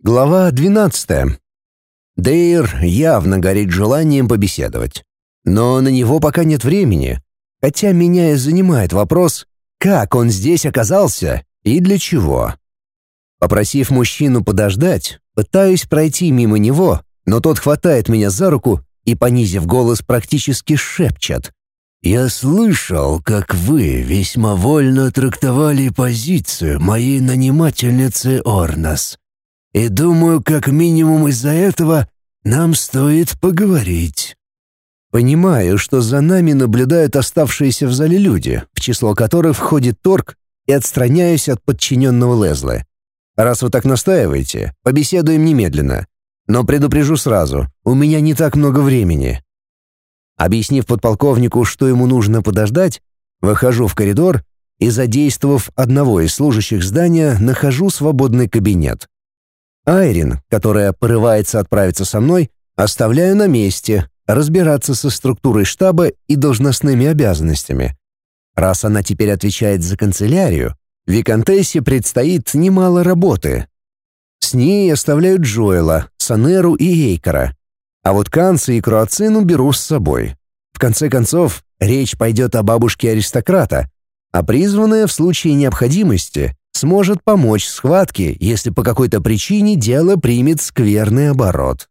Глава 12. Дейр явно горит желанием побеседовать. Но на него пока нет времени, хотя меня и занимает вопрос, как он здесь оказался и для чего. Попросив мужчину подождать, пытаюсь пройти мимо него, но тот хватает меня за руку и, понизив голос, практически шепчет. «Я слышал, как вы весьма вольно трактовали позицию моей нанимательницы Орнас. И думаю, как минимум из-за этого нам стоит поговорить. Понимаю, что за нами наблюдают оставшиеся в зале люди, в число которых входит Торг, и отстраняюсь от подчиненного Лезлы. Раз вы так настаиваете, побеседуем немедленно. Но предупрежу сразу, у меня не так много времени. Объяснив подполковнику, что ему нужно подождать, выхожу в коридор и, задействовав одного из служащих здания, нахожу свободный кабинет. Айрин, которая порывается отправиться со мной, оставляю на месте, разбираться со структурой штаба и должностными обязанностями. Раз она теперь отвечает за канцелярию, Викантессе предстоит немало работы. С ней оставляют Джоэла, Санеру и Эйкора. А вот Канца и Круацину беру с собой. В конце концов, речь пойдет о бабушке аристократа, а призванная в случае необходимости сможет помочь в схватке, если по какой-то причине дело примет скверный оборот.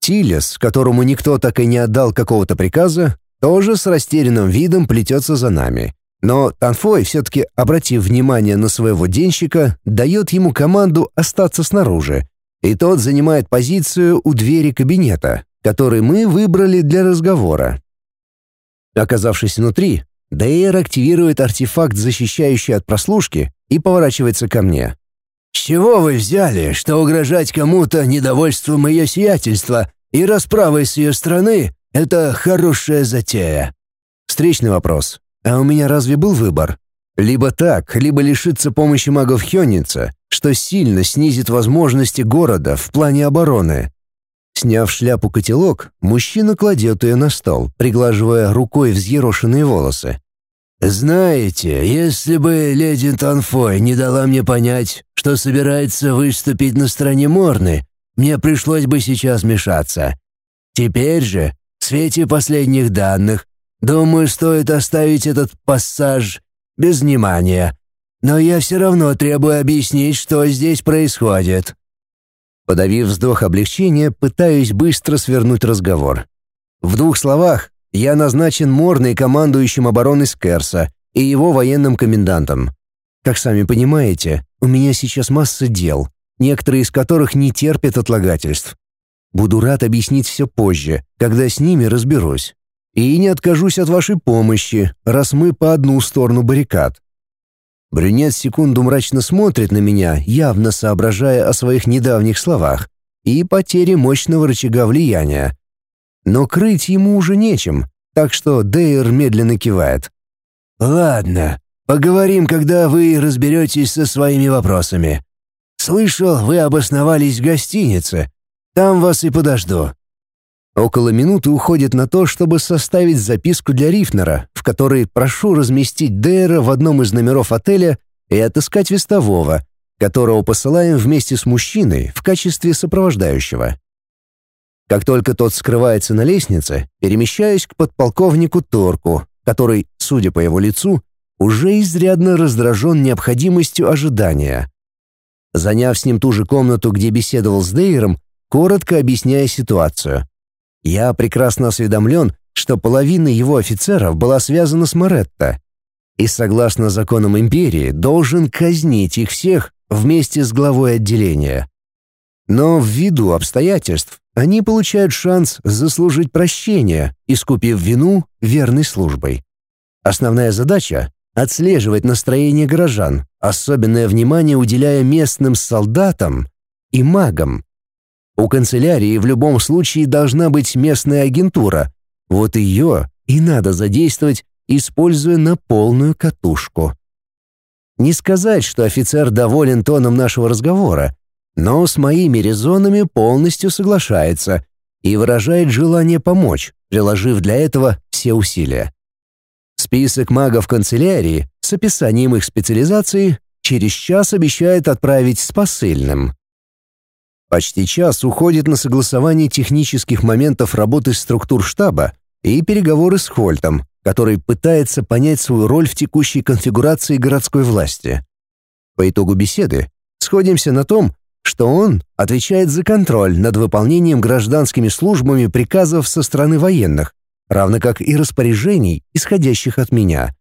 Тилес, которому никто так и не отдал какого-то приказа, тоже с растерянным видом плетется за нами. Но Танфой, все-таки обратив внимание на своего денщика, дает ему команду остаться снаружи, и тот занимает позицию у двери кабинета, который мы выбрали для разговора. Оказавшись внутри, Дейр активирует артефакт, защищающий от прослушки, и поворачивается ко мне. «С чего вы взяли, что угрожать кому-то недовольством ее сиятельства и расправой с ее стороны — это хорошая затея?» Встречный вопрос. А у меня разве был выбор? Либо так, либо лишиться помощи магов Хённица, что сильно снизит возможности города в плане обороны. Сняв шляпу-котелок, мужчина кладет ее на стол, приглаживая рукой взъерошенные волосы. «Знаете, если бы леди Танфой не дала мне понять, что собирается выступить на стороне Морны, мне пришлось бы сейчас мешаться. Теперь же, в свете последних данных, думаю, стоит оставить этот пассаж без внимания. Но я все равно требую объяснить, что здесь происходит». Подавив вздох облегчения, пытаюсь быстро свернуть разговор. В двух словах, я назначен Морной командующим обороны Скерса и его военным комендантом. Как сами понимаете, у меня сейчас масса дел, некоторые из которых не терпят отлагательств. Буду рад объяснить все позже, когда с ними разберусь. И не откажусь от вашей помощи, раз мы по одну сторону баррикад. Брюнет секунду мрачно смотрит на меня, явно соображая о своих недавних словах и потере мощного рычага влияния, но крыть ему уже нечем, так что Дейр медленно кивает. «Ладно, поговорим, когда вы разберетесь со своими вопросами. Слышал, вы обосновались в гостинице. Там вас и подожду». Около минуты уходит на то, чтобы составить записку для Рифнера, в которой прошу разместить Дейра в одном из номеров отеля и отыскать вестового, которого посылаем вместе с мужчиной в качестве сопровождающего. Как только тот скрывается на лестнице, перемещаюсь к подполковнику Торку, который, судя по его лицу, уже изрядно раздражен необходимостью ожидания. Заняв с ним ту же комнату, где беседовал с Дейером, коротко объясняя ситуацию. Я прекрасно осведомлен, что половина его офицеров была связана с Моретто, и, согласно законам империи, должен казнить их всех вместе с главой отделения. Но ввиду обстоятельств они получают шанс заслужить прощение, искупив вину верной службой. Основная задача — отслеживать настроение горожан, особенное внимание уделяя местным солдатам и магам. У канцелярии в любом случае должна быть местная агентура, вот ее и надо задействовать, используя на полную катушку. Не сказать, что офицер доволен тоном нашего разговора, но с моими резонами полностью соглашается и выражает желание помочь, приложив для этого все усилия. Список магов канцелярии с описанием их специализации через час обещает отправить с посыльным. Почти час уходит на согласование технических моментов работы структур штаба и переговоры с Хольтом, который пытается понять свою роль в текущей конфигурации городской власти. По итогу беседы сходимся на том, что он отвечает за контроль над выполнением гражданскими службами приказов со стороны военных, равно как и распоряжений, исходящих от меня.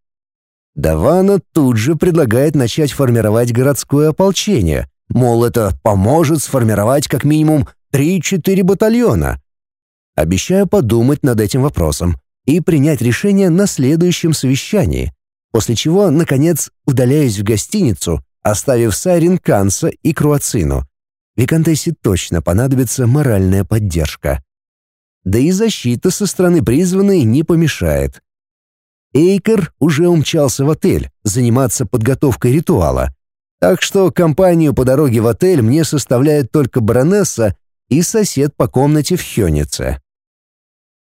Давана тут же предлагает начать формировать городское ополчение, мол, это поможет сформировать как минимум 3-4 батальона. Обещаю подумать над этим вопросом и принять решение на следующем совещании, после чего, наконец, удаляюсь в гостиницу, оставив Сайрин Канса и Круацину. Викантессе точно понадобится моральная поддержка. Да и защита со стороны призванной не помешает. Эйкер уже умчался в отель заниматься подготовкой ритуала, так что компанию по дороге в отель мне составляет только баронесса и сосед по комнате в Хёнице.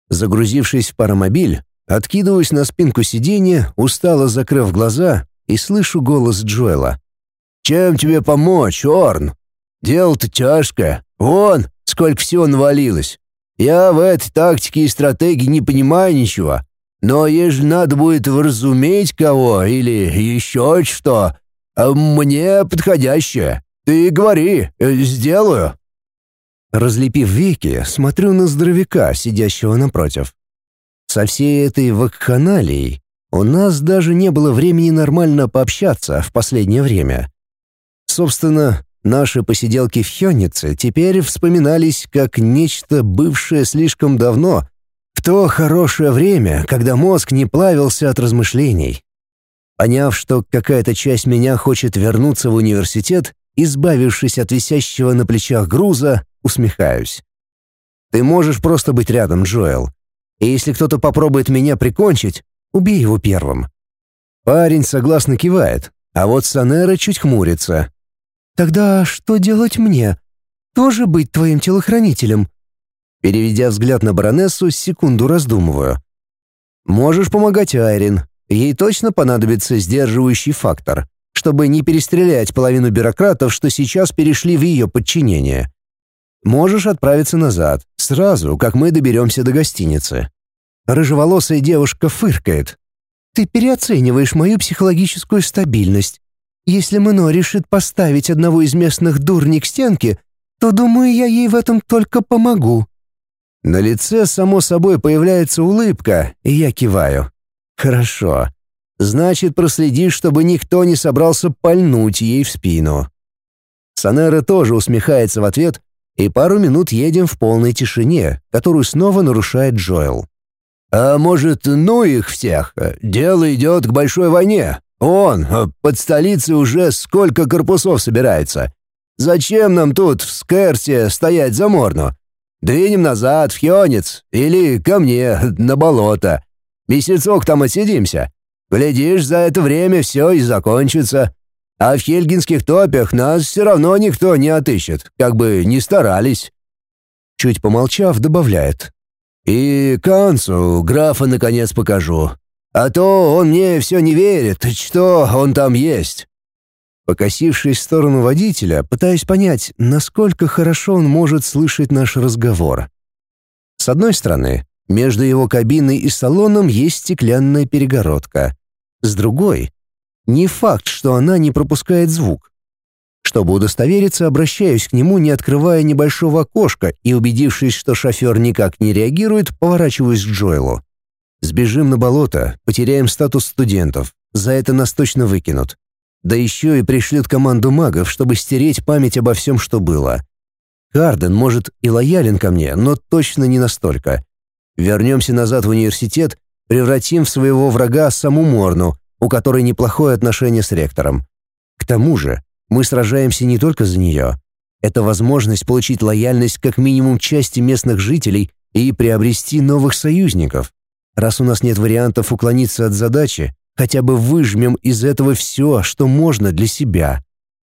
Загрузившись в паромобиль, откидываюсь на спинку сиденья, устало закрыв глаза, и слышу голос Джоэла. «Чем тебе помочь, Орн? Дело-то тяжкое. Вон, сколько всего навалилось. Я в этой тактике и стратегии не понимаю ничего. Но если надо будет вразуметь кого или еще что, а мне подходящее. Ты говори, сделаю». Разлепив веки, смотрю на здоровяка, сидящего напротив. Со всей этой вакханалией у нас даже не было времени нормально пообщаться в последнее время. Собственно, наши посиделки в Хённице теперь вспоминались как нечто бывшее слишком давно, в то хорошее время, когда мозг не плавился от размышлений. Поняв, что какая-то часть меня хочет вернуться в университет, избавившись от висящего на плечах груза, усмехаюсь. Ты можешь просто быть рядом, Джоэл. И если кто-то попробует меня прикончить, убей его первым. Парень согласно кивает, а вот Санера чуть хмурится. Тогда что делать мне? Тоже быть твоим телохранителем? Переведя взгляд на баронессу, секунду раздумываю. Можешь помогать Айрин. Ей точно понадобится сдерживающий фактор, чтобы не перестрелять половину бюрократов, что сейчас перешли в ее подчинение. Можешь отправиться назад, сразу, как мы доберемся до гостиницы. Рыжеволосая девушка фыркает. Ты переоцениваешь мою психологическую стабильность. Если Мэно решит поставить одного из местных дурней к стенке, то, думаю, я ей в этом только помогу». На лице, само собой, появляется улыбка, и я киваю. «Хорошо. Значит, проследи, чтобы никто не собрался пальнуть ей в спину». Санера тоже усмехается в ответ, и пару минут едем в полной тишине, которую снова нарушает Джоэл. «А может, ну их всех? Дело идет к большой войне. Он, под столицей уже сколько корпусов собирается. Зачем нам тут в Скерсе стоять за Морну? Двинем назад, в Хионец, или ко мне, на болото. Месяцок там отсидимся. Глядишь, за это время все и закончится. А в хельгинских топях нас все равно никто не отыщет, как бы ни старались». Чуть помолчав, добавляет. «И Кансу графа наконец покажу. А то он мне все не верит, что он там есть». Покосившись в сторону водителя, пытаюсь понять, насколько хорошо он может слышать наш разговор. С одной стороны, между его кабиной и салоном есть стеклянная перегородка. С другой не факт, что она не пропускает звук. Чтобы удостовериться, обращаюсь к нему, не открывая небольшого окошка, и, убедившись, что шофер никак не реагирует, поворачиваюсь к Джоэлу. Сбежим на болото, потеряем статус студентов. За это нас точно выкинут. Да еще и пришлют команду магов, чтобы стереть память обо всем, что было. Харден, может, и лоялен ко мне, но точно не настолько. Вернемся назад в университет, превратим в своего врага саму Морну, у которой неплохое отношение с ректором. К тому же, мы сражаемся не только за нее. Это возможность получить лояльность как минимум части местных жителей и приобрести новых союзников. Раз у нас нет вариантов уклониться от задачи, хотя бы выжмем из этого все, что можно для себя.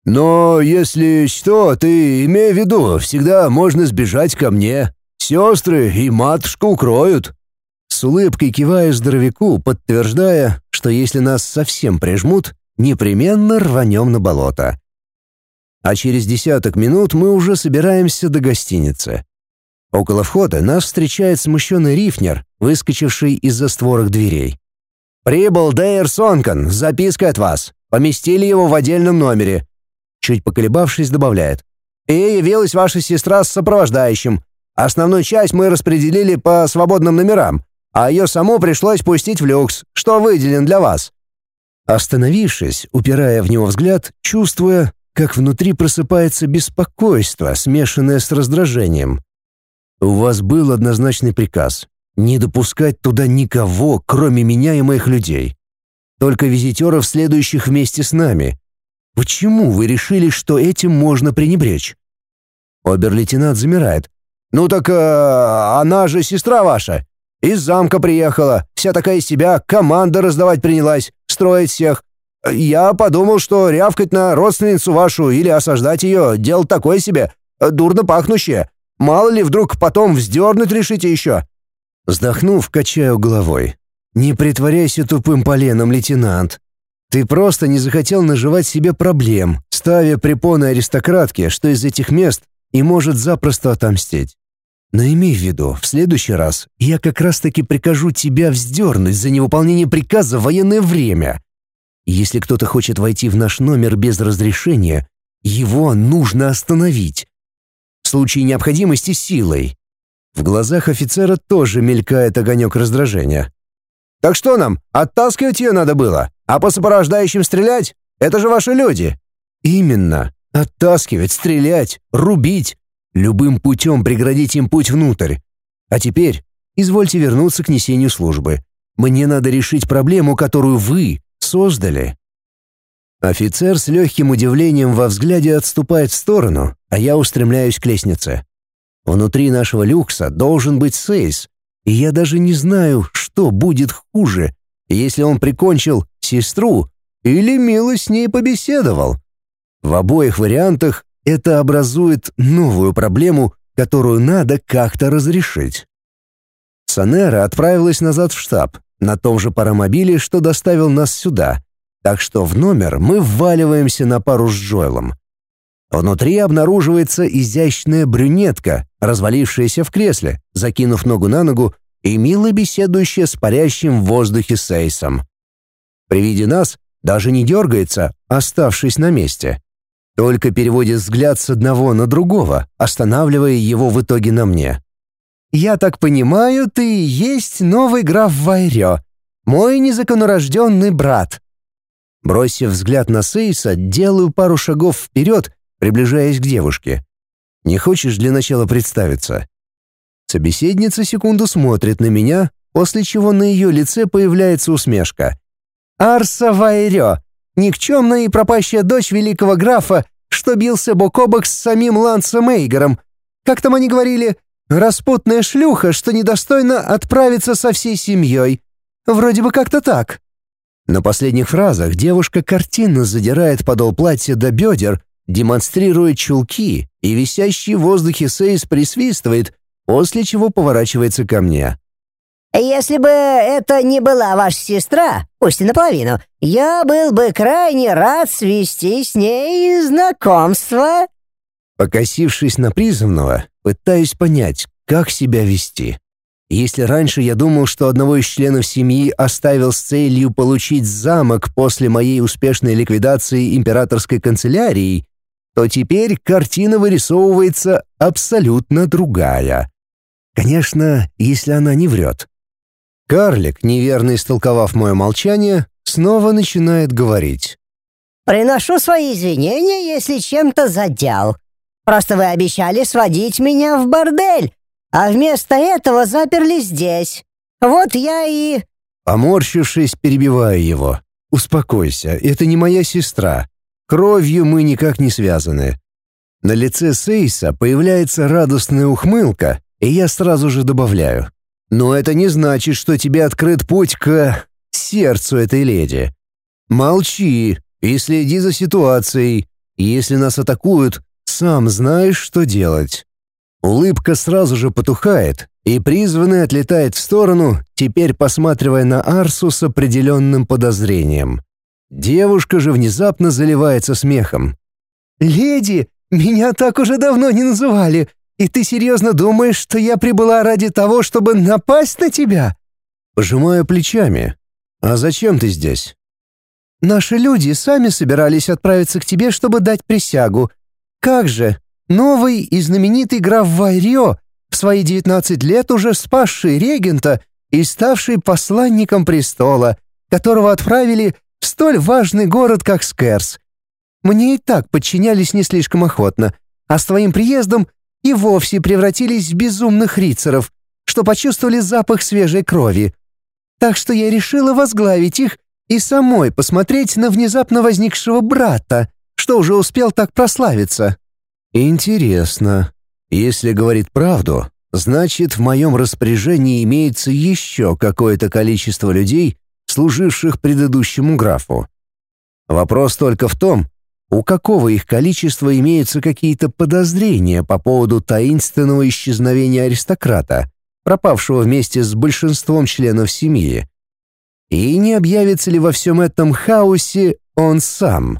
Но если что, ты имей в виду, всегда можно сбежать ко мне. Сестры и матушка укроют. С улыбкой киваю здоровяку, подтверждая, что если нас совсем прижмут, непременно рванем на болото. а через десяток минут мы уже собираемся до гостиницы. Около входа нас встречает смущенный рифнер, выскочивший из-за створок дверей. «Прибыл Дейр Сонкан с запиской от вас. Поместили его в отдельном номере». Чуть поколебавшись, добавляет. «И явилась ваша сестра с сопровождающим. Основную часть мы распределили по свободным номерам, а ее саму пришлось пустить в люкс, что выделен для вас». Остановившись, упирая в него взгляд, чувствуя, как внутри просыпается беспокойство, смешанное с раздражением. У вас был однозначный приказ не допускать туда никого, кроме меня и моих людей. Только визитеров, следующих вместе с нами. Почему вы решили, что этим можно пренебречь? Обер-лейтенант замирает. Ну так э, она же сестра ваша. Из замка приехала, вся такая из себя, команда раздавать принялась, строить всех. Я подумал, что рявкать на родственницу вашу или осаждать ее — дело такое себе, дурно пахнущее. Мало ли, вдруг потом вздернуть решите еще». Вздохнув, качаю головой. «Не притворяйся тупым поленом, лейтенант. Ты просто не захотел наживать себе проблем, ставя препоны аристократке, что из этих мест и может запросто отомстить. Но имей в виду, в следующий раз я как раз-таки прикажу тебя вздернуть за невыполнение приказа в военное время. Если кто-то хочет войти в наш номер без разрешения, его нужно остановить в случае необходимости силой. В глазах офицера тоже мелькает огонек раздражения. «Так что нам, оттаскивать ее надо было? А по сопровождающим стрелять? Это же ваши люди!» «Именно. Оттаскивать, стрелять, рубить. Любым путем преградить им путь внутрь. А теперь извольте вернуться к несению службы. Мне надо решить проблему, которую вы создали». Офицер с легким удивлением во взгляде отступает в сторону, а я устремляюсь к лестнице. Внутри нашего люкса должен быть Сейс, и я даже не знаю, что будет хуже, если он прикончил сестру или мило с ней побеседовал. В обоих вариантах это образует новую проблему, которую надо как-то разрешить. Санера отправилась назад в штаб, на том же паромобиле, что доставил нас сюда, так что в номер мы вваливаемся на пару с Джоэлом. Внутри обнаруживается изящная брюнетка, развалившаяся в кресле, закинув ногу на ногу и мило беседующая с парящим в воздухе Сейсом. При виде нас даже не дергается, оставшись на месте. Только переводит взгляд с одного на другого, останавливая его в итоге на мне. «Я так понимаю, ты есть новый граф Вайрё, мой незаконнорожденный брат», Бросив взгляд на Сейса, делаю пару шагов вперед, приближаясь к девушке. «Не хочешь для начала представиться?» Собеседница секунду смотрит на меня, после чего на ее лице появляется усмешка. «Арса Вайрё, никчемная и пропащая дочь великого графа, что бился бок о бок с самим Лансом Эйгором. Как там они говорили? Распутная шлюха, что недостойна отправиться со всей семьей. Вроде бы как-то так». На последних фразах девушка картинно задирает подол платья до бедер, демонстрируя чулки, и висящий в воздухе Сейс присвистывает, после чего поворачивается ко мне. «Если бы это не была ваша сестра, пусть и наполовину, я был бы крайне рад свести с ней знакомство». Покосившись на призывного, пытаюсь понять, как себя вести. Если раньше я думал, что одного из членов семьи оставил с целью получить замок после моей успешной ликвидации императорской канцелярии, то теперь картина вырисовывается абсолютно другая. Конечно, если она не врет. Карлик, неверно истолковав мое молчание, снова начинает говорить. «Приношу свои извинения, если чем-то задел. Просто вы обещали сводить меня в бордель, а вместо этого заперли здесь. Вот я и...» Поморщившись, перебиваю его. «Успокойся, это не моя сестра. Кровью мы никак не связаны». На лице Сейса появляется радостная ухмылка, и я сразу же добавляю. «Но это не значит, что тебе открыт путь к... сердцу этой леди. Молчи и следи за ситуацией. Если нас атакуют, сам знаешь, что делать». Улыбка сразу же потухает, и призванный отлетает в сторону, теперь посматривая на Арсу с определенным подозрением. Девушка же внезапно заливается смехом. «Леди, меня так уже давно не называли, и ты серьезно думаешь, что я прибыла ради того, чтобы напасть на тебя?» Пожимаю плечами. «А зачем ты здесь?» «Наши люди сами собирались отправиться к тебе, чтобы дать присягу. Как же, новый и знаменитый граф Вайрио, в свои 19 лет уже спасший регента и ставший посланником престола, которого отправили в столь важный город, как Скерс. Мне и так подчинялись не слишком охотно, а с твоим приездом и вовсе превратились в безумных рицаров, что почувствовали запах свежей крови. Так что я решила возглавить их и самой посмотреть на внезапно возникшего брата, что уже успел так прославиться. Интересно. Если говорит правду, значит, в моем распоряжении имеется еще какое-то количество людей, служивших предыдущему графу. Вопрос только в том, у какого их количества имеются какие-то подозрения по поводу таинственного исчезновения аристократа, пропавшего вместе с большинством членов семьи. И не объявится ли во всем этом хаосе он сам?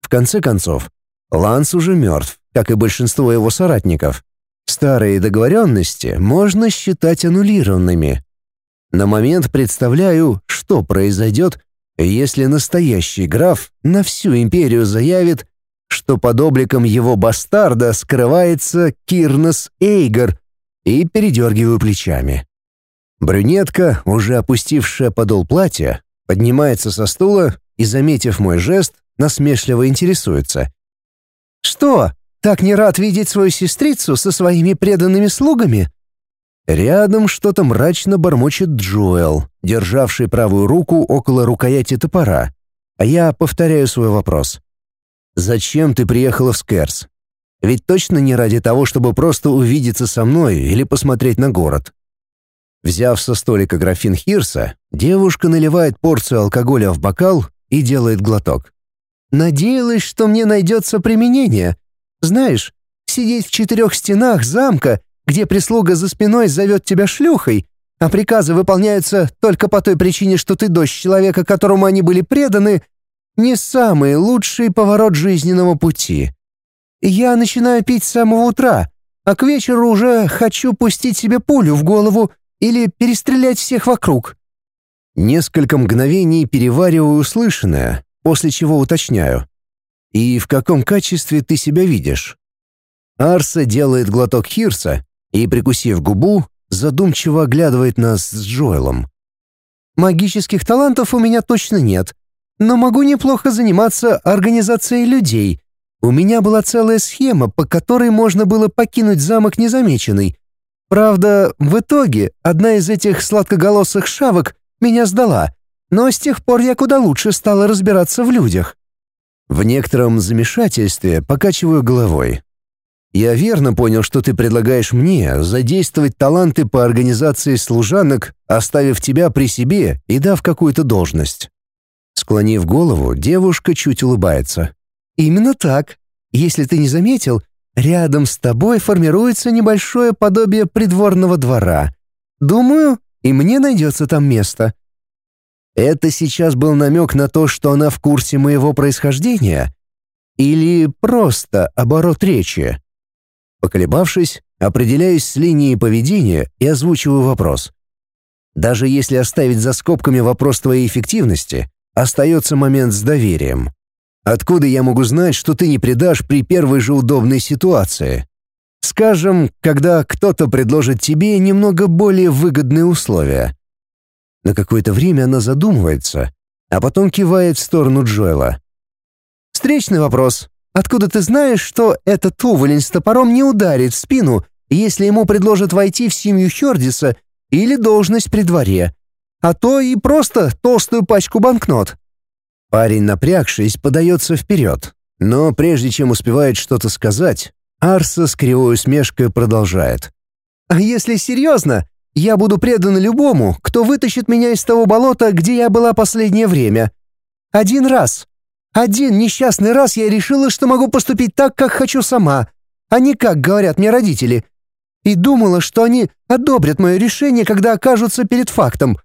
В конце концов, Ланс уже мертв, как и большинство его соратников. Старые договоренности можно считать аннулированными. На момент представляю, что произойдет, если настоящий граф на всю империю заявит, что под обликом его бастарда скрывается Кирнос Эйгор, и передергиваю плечами. Брюнетка, уже опустившая подол платья, поднимается со стула и, заметив мой жест, насмешливо интересуется. «Что, так не рад видеть свою сестрицу со своими преданными слугами?» Рядом что-то мрачно бормочет Джоэл, державший правую руку около рукояти топора, а я повторяю свой вопрос. «Зачем ты приехала в Скерс? Ведь точно не ради того, чтобы просто увидеться со мной или посмотреть на город». Взяв со столика графин Хирса, девушка наливает порцию алкоголя в бокал и делает глоток. «Надеялась, что мне найдется применение. Знаешь, сидеть в четырех стенах замка где прислуга за спиной зовет тебя шлюхой, а приказы выполняются только по той причине, что ты дочь человека, которому они были преданы, не самый лучший поворот жизненного пути. Я начинаю пить с самого утра, а к вечеру уже хочу пустить себе пулю в голову или перестрелять всех вокруг. Несколько мгновений перевариваю услышанное, после чего уточняю. «И в каком качестве ты себя видишь?» Арса делает глоток хирса и, прикусив губу, задумчиво оглядывает нас с Джоэлом. «Магических талантов у меня точно нет, но могу неплохо заниматься организацией людей. У меня была целая схема, по которой можно было покинуть замок незамеченный. Правда, в итоге одна из этих сладкоголосых шавок меня сдала, но с тех пор я куда лучше стала разбираться в людях». В некотором замешательстве покачиваю головой. Я верно понял, что ты предлагаешь мне задействовать таланты по организации служанок, оставив тебя при себе и дав какую-то должность. Склонив голову, девушка чуть улыбается. Именно так. Если ты не заметил, рядом с тобой формируется небольшое подобие придворного двора. Думаю, и мне найдется там место. Это сейчас был намек на то, что она в курсе моего происхождения? Или просто оборот речи? Поколебавшись, определяюсь с линией поведения и озвучиваю вопрос. Даже если оставить за скобками вопрос твоей эффективности, остается момент с доверием. Откуда я могу знать, что ты не предашь при первой же удобной ситуации? Скажем, когда кто-то предложит тебе немного более выгодные условия. На какое-то время она задумывается, а потом кивает в сторону Джоэла. Встречный вопрос. Откуда ты знаешь, что этот уволень с топором не ударит в спину, если ему предложат войти в семью Хердиса или должность при дворе? А то и просто толстую пачку банкнот». Парень, напрягшись, подается вперед. Но прежде чем успевает что-то сказать, Арса с кривой усмешкой продолжает. «А если серьезно, я буду предан любому, кто вытащит меня из того болота, где я была последнее время. Один раз. Один несчастный раз я решила, что могу поступить так, как хочу сама, а не как говорят мне родители. И думала, что они одобрят мое решение, когда окажутся перед фактом.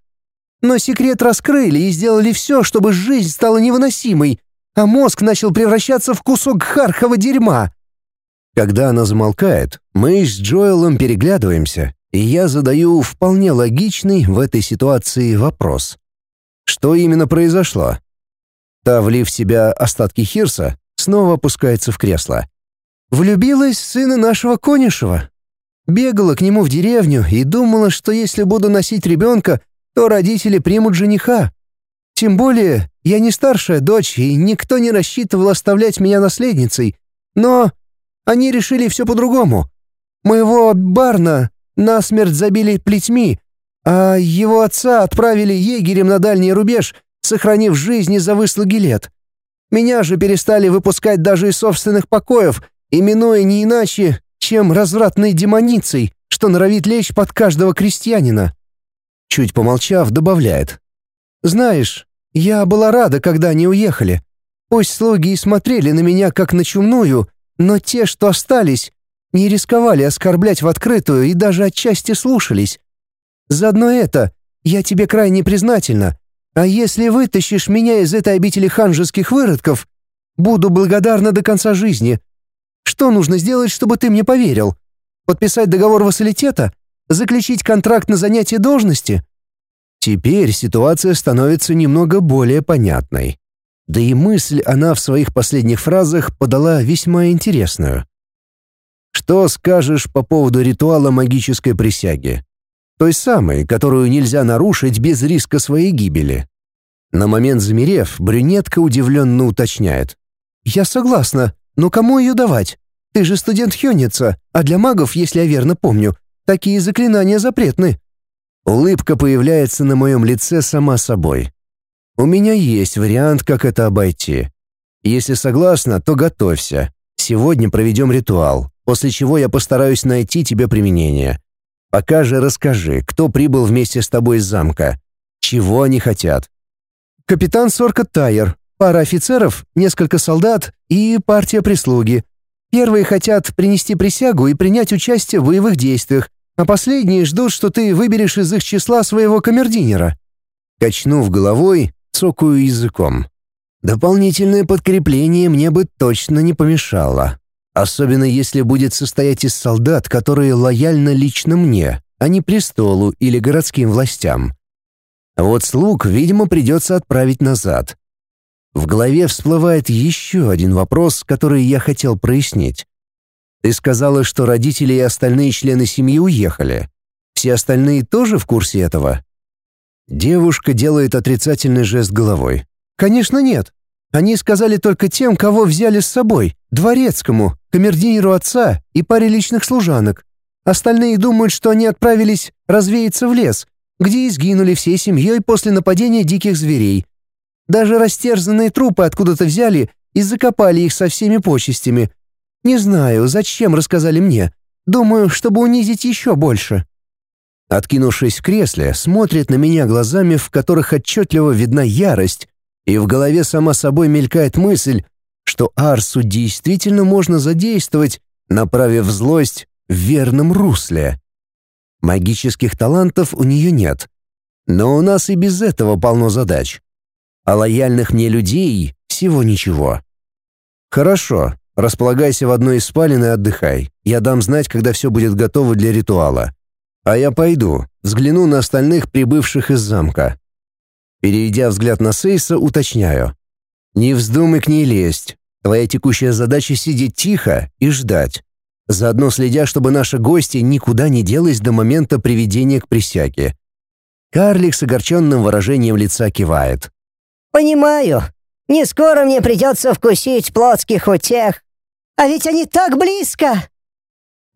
Но секрет раскрыли и сделали все, чтобы жизнь стала невыносимой, а мозг начал превращаться в кусок хархова дерьма. Когда она замолкает, мы с Джоэлом переглядываемся, и я задаю вполне логичный в этой ситуации вопрос. Что именно произошло? Та, влив в себя остатки Хирса, снова опускается в кресло. «Влюбилась в сына нашего Конишева. Бегала к нему в деревню и думала, что если буду носить ребенка, то родители примут жениха. Тем более, я не старшая дочь, и никто не рассчитывал оставлять меня наследницей. Но они решили все по-другому. Моего Барна насмерть забили плетьми, а его отца отправили егерем на дальний рубеж, сохранив жизнь из-за выслуги лет. Меня же перестали выпускать даже из собственных покоев, именуя не иначе, чем развратной демоницей, что норовит лечь под каждого крестьянина. Чуть помолчав, добавляет. «Знаешь, я была рада, когда они уехали. Пусть слуги и смотрели на меня как на чумную, но те, что остались, не рисковали оскорблять в открытую и даже отчасти слушались. Заодно это, я тебе крайне признательна. А если вытащишь меня из этой обители ханжеских выродков, буду благодарна до конца жизни. Что нужно сделать, чтобы ты мне поверил? Подписать договор вассалитета? Заключить контракт на занятие должности? Теперь ситуация становится немного более понятной. Да и мысль она в своих последних фразах подала весьма интересную. Что скажешь по поводу ритуала магической присяги? Той самой, которую нельзя нарушить без риска своей гибели. На момент замерев, брюнетка удивленно уточняет. «Я согласна, но кому ее давать? Ты же студент Хённица, а для магов, если я верно помню, такие заклинания запретны». Улыбка появляется на моем лице сама собой. У меня есть вариант, как это обойти. Если согласна, то готовься. Сегодня проведем ритуал, после чего я постараюсь найти тебе применение. Пока же расскажи, кто прибыл вместе с тобой из замка. Чего они хотят? Капитан Сорка Тайер, пара офицеров, несколько солдат и партия прислуги. Первые хотят принести присягу и принять участие в боевых действиях, а последние ждут, что ты выберешь из их числа своего камердинера. Качнув головой, цокаю языком. Дополнительное подкрепление мне бы точно не помешало. Особенно если будет состоять из солдат, которые лояльны лично мне, а не престолу или городским властям. Вот слуг, видимо, придется отправить назад. В голове всплывает еще один вопрос, который я хотел прояснить. Ты сказала, что родители и остальные члены семьи уехали. Все остальные тоже в курсе этого? Девушка делает отрицательный жест головой. Конечно, нет. Они сказали только тем, кого взяли с собой, дворецкому, камердинеру отца и паре личных служанок. Остальные думают, что они отправились развеяться в лес, где и сгинули всей семьей после нападения диких зверей. Даже растерзанные трупы откуда-то взяли и закопали их со всеми почестями, не знаю, зачем рассказали мне. Думаю, чтобы унизить еще больше». Откинувшись в кресле, смотрит на меня глазами, в которых отчетливо видна ярость, и в голове сама собой мелькает мысль, что Арсу действительно можно задействовать, направив злость в верном русле. Магических талантов у нее нет, но у нас и без этого полно задач. А лояльных мне людей всего ничего. Хорошо, Располагайся в одной из спален и отдыхай. Я дам знать, когда все будет готово для ритуала. А я пойду, взгляну на остальных прибывших из замка. Переведя взгляд на Сейса, уточняю. Не вздумай к ней лезть. Твоя текущая задача сидеть тихо и ждать. Заодно следя, чтобы наши гости никуда не делись до момента приведения к присяге. Карлик с огорченным выражением лица кивает. «Понимаю. Не скоро мне придется вкусить плотских утех, а ведь они так близко!»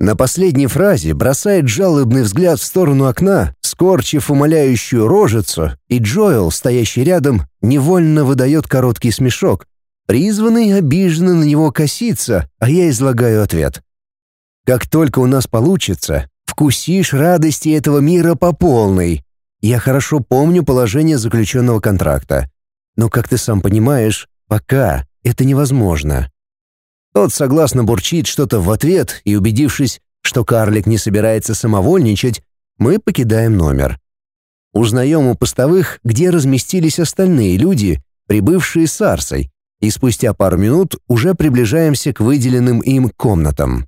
На последней фразе бросает жалобный взгляд в сторону окна, скорчив умоляющую рожицу, и Джоэл, стоящий рядом, невольно выдает короткий смешок, призванный обиженно на него коситься, а я излагаю ответ. «Как только у нас получится, вкусишь радости этого мира по полной. Я хорошо помню положение заключенного контракта. Но, как ты сам понимаешь, пока это невозможно». Тот согласно бурчит что-то в ответ, и, убедившись, что карлик не собирается самовольничать, мы покидаем номер. Узнаем у постовых, где разместились остальные люди, прибывшие с Арсой, и спустя пару минут уже приближаемся к выделенным им комнатам.